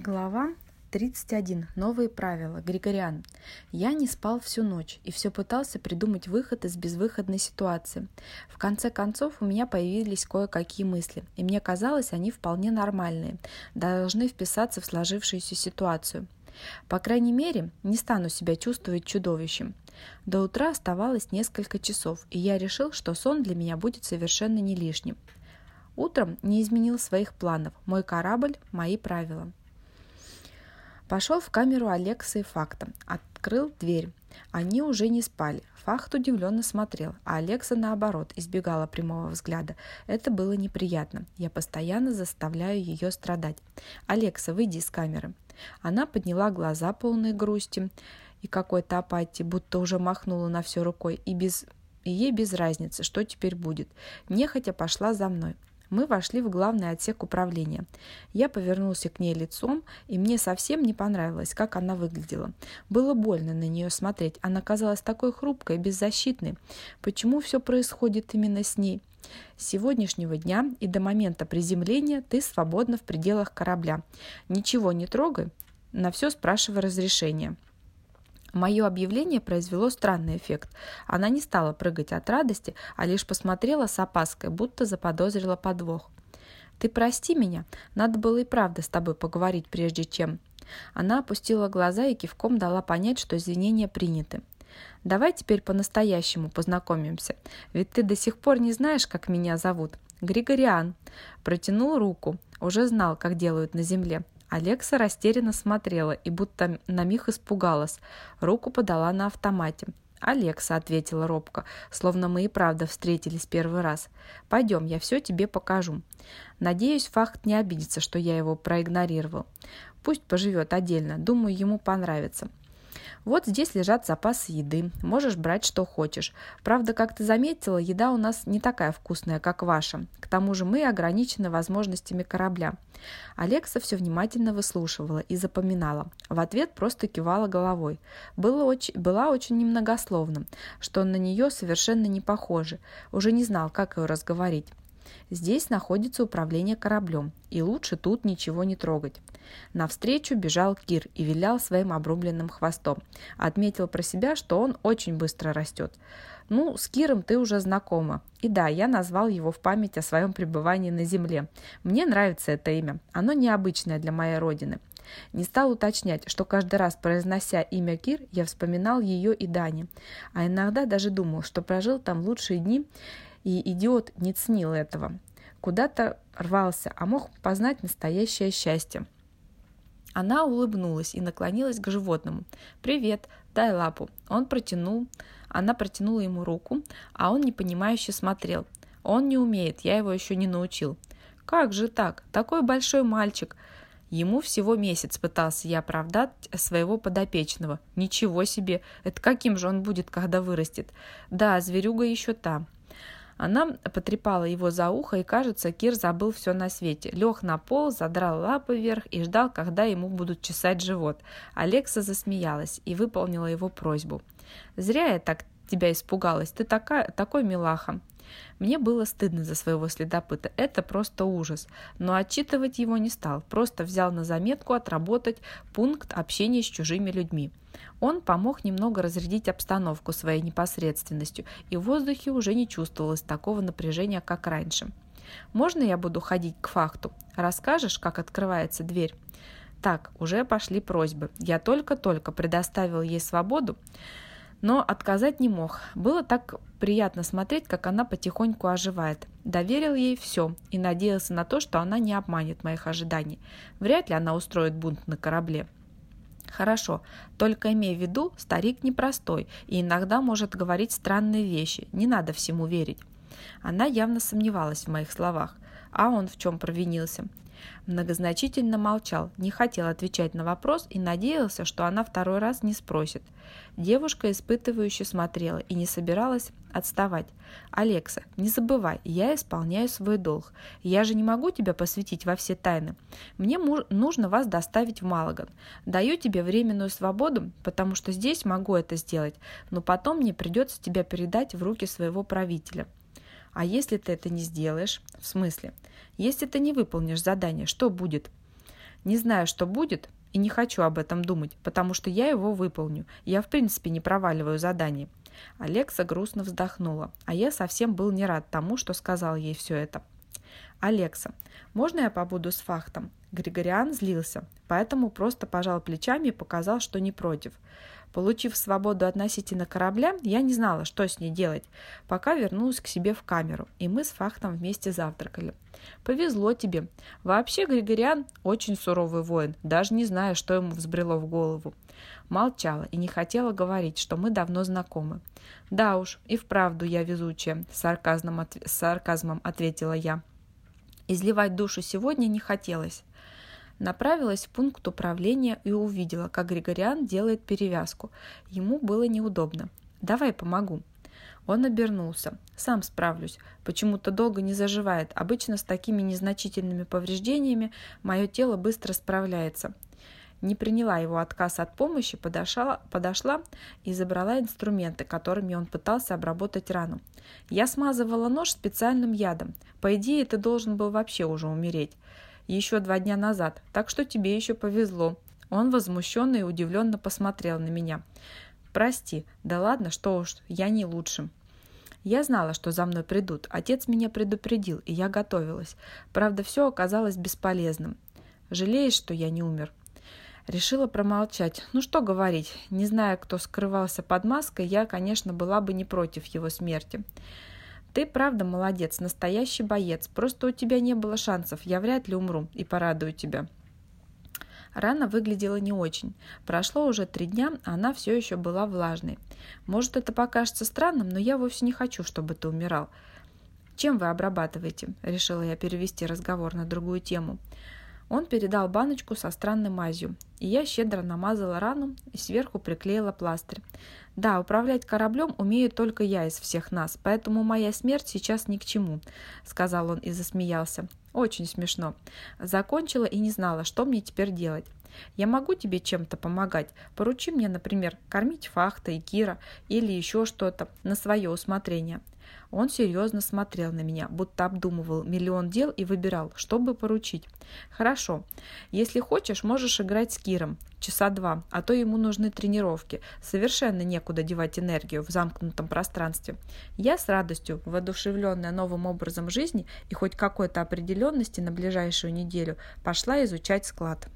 Глава 31. Новые правила. Григориан. Я не спал всю ночь и все пытался придумать выход из безвыходной ситуации. В конце концов у меня появились кое-какие мысли, и мне казалось, они вполне нормальные, должны вписаться в сложившуюся ситуацию. По крайней мере, не стану себя чувствовать чудовищем. До утра оставалось несколько часов, и я решил, что сон для меня будет совершенно не лишним. Утром не изменил своих планов. Мой корабль – мои правила. Пошел в камеру Алекса и Факта. Открыл дверь. Они уже не спали. Факт удивленно смотрел, а Алекса, наоборот, избегала прямого взгляда. Это было неприятно. Я постоянно заставляю ее страдать. «Алекса, выйди из камеры». Она подняла глаза, полные грусти и какой-то апатии, будто уже махнула на все рукой, и без и ей без разницы, что теперь будет. Нехотя пошла за мной. Мы вошли в главный отсек управления. Я повернулся к ней лицом, и мне совсем не понравилось, как она выглядела. Было больно на нее смотреть. Она казалась такой хрупкой и беззащитной. Почему все происходит именно с ней? С сегодняшнего дня и до момента приземления ты свободна в пределах корабля. Ничего не трогай, на все спрашивай разрешение. Мое объявление произвело странный эффект. Она не стала прыгать от радости, а лишь посмотрела с опаской, будто заподозрила подвох. «Ты прости меня, надо было и правда с тобой поговорить, прежде чем...» Она опустила глаза и кивком дала понять, что извинения приняты. «Давай теперь по-настоящему познакомимся, ведь ты до сих пор не знаешь, как меня зовут. Григориан». Протянул руку, уже знал, как делают на земле. Алекса растерянно смотрела и будто на миг испугалась. Руку подала на автомате. «Алекса», — ответила робко, словно мы и правда встретились первый раз. «Пойдем, я все тебе покажу». Надеюсь, Фахт не обидится, что я его проигнорировал. Пусть поживет отдельно, думаю, ему понравится. Вот здесь лежат запасы еды. Можешь брать, что хочешь. Правда, как ты заметила, еда у нас не такая вкусная, как ваша. К тому же мы ограничены возможностями корабля. Алекса все внимательно выслушивала и запоминала. В ответ просто кивала головой. Было очень, была очень немногословным, что на нее совершенно не похоже. Уже не знал, как ее разговорить. Здесь находится управление кораблем, и лучше тут ничего не трогать. Навстречу бежал Кир и вилял своим обрубленным хвостом. Отметил про себя, что он очень быстро растет. Ну, с Киром ты уже знакома. И да, я назвал его в память о своем пребывании на Земле. Мне нравится это имя. Оно необычное для моей родины. Не стал уточнять, что каждый раз, произнося имя Кир, я вспоминал ее и Дани. А иногда даже думал, что прожил там лучшие дни и идиот не ценил этого. Куда-то рвался, а мог познать настоящее счастье. Она улыбнулась и наклонилась к животному. «Привет, дай лапу». Он протянул, она протянула ему руку, а он непонимающе смотрел. «Он не умеет, я его еще не научил». «Как же так? Такой большой мальчик!» Ему всего месяц пытался я оправдать своего подопечного. Ничего себе! Это каким же он будет, когда вырастет? Да, зверюга еще та. Она потрепала его за ухо, и, кажется, Кир забыл все на свете. Лег на пол, задрал лапы вверх и ждал, когда ему будут чесать живот. Алекса засмеялась и выполнила его просьбу. «Зря я так тебя испугалась. Ты такая, такой милаха». Мне было стыдно за своего следопыта, это просто ужас. Но отчитывать его не стал, просто взял на заметку отработать пункт общения с чужими людьми. Он помог немного разрядить обстановку своей непосредственностью, и в воздухе уже не чувствовалось такого напряжения, как раньше. «Можно я буду ходить к факту? Расскажешь, как открывается дверь?» Так, уже пошли просьбы. Я только-только предоставил ей свободу, но отказать не мог. Было так приятно смотреть, как она потихоньку оживает. Доверил ей все и надеялся на то, что она не обманет моих ожиданий. Вряд ли она устроит бунт на корабле. Хорошо, только имей в виду, старик непростой и иногда может говорить странные вещи, не надо всему верить. Она явно сомневалась в моих словах. А он в чем провинился? Многозначительно молчал, не хотел отвечать на вопрос и надеялся, что она второй раз не спросит. Девушка испытывающе смотрела и не собиралась отставать. «Алекса, не забывай, я исполняю свой долг. Я же не могу тебя посвятить во все тайны. Мне нужно вас доставить в Малаган. Даю тебе временную свободу, потому что здесь могу это сделать, но потом мне придется тебя передать в руки своего правителя. А если ты это не сделаешь? В смысле? Если ты не выполнишь задание, что будет? Не знаю, что будет, и не хочу об этом думать, потому что я его выполню. Я в принципе не проваливаю задание. Алекса грустно вздохнула, а я совсем был не рад тому, что сказал ей все это. «Алекса, можно я побуду с фахтом?» Григориан злился, поэтому просто пожал плечами и показал, что не против. Получив свободу относительно корабля, я не знала, что с ней делать, пока вернулась к себе в камеру, и мы с Фахтом вместе завтракали. «Повезло тебе. Вообще Григориан очень суровый воин, даже не знаю, что ему взбрело в голову». Молчала и не хотела говорить, что мы давно знакомы. «Да уж, и вправду я везучая», — сарказмом, сарказмом ответила я. Изливать душу сегодня не хотелось. Направилась в пункт управления и увидела, как Григориан делает перевязку. Ему было неудобно. «Давай помогу». Он обернулся. «Сам справлюсь. Почему-то долго не заживает. Обычно с такими незначительными повреждениями мое тело быстро справляется не приняла его отказ от помощи, подошла, подошла и забрала инструменты, которыми он пытался обработать рану. Я смазывала нож специальным ядом. По идее, ты должен был вообще уже умереть. Еще два дня назад, так что тебе еще повезло. Он возмущенно и удивленно посмотрел на меня. «Прости, да ладно, что уж, я не лучшим». Я знала, что за мной придут. Отец меня предупредил, и я готовилась. Правда, все оказалось бесполезным. Жалеешь, что я не умер? Решила промолчать. Ну что говорить, не зная, кто скрывался под маской, я, конечно, была бы не против его смерти. Ты правда молодец, настоящий боец. Просто у тебя не было шансов. Я вряд ли умру и порадую тебя. Рана выглядела не очень. Прошло уже три дня, а она все еще была влажной. Может, это покажется странным, но я вовсе не хочу, чтобы ты умирал. Чем вы обрабатываете? Решила я перевести разговор на другую тему. Он передал баночку со странной мазью, и я щедро намазала рану и сверху приклеила пластырь. Да, управлять кораблем умею только я из всех нас, поэтому моя смерть сейчас ни к чему, сказал он и засмеялся. Очень смешно. Закончила и не знала, что мне теперь делать. Я могу тебе чем-то помогать. Поручи мне, например, кормить Фахта и Кира или еще что-то на свое усмотрение. Он серьезно смотрел на меня, будто обдумывал миллион дел и выбирал, что бы поручить. «Хорошо. Если хочешь, можешь играть с Киром. Часа два, а то ему нужны тренировки. Совершенно некуда девать энергию в замкнутом пространстве. Я с радостью, воодушевленная новым образом жизни и хоть какой-то определенности на ближайшую неделю, пошла изучать склад».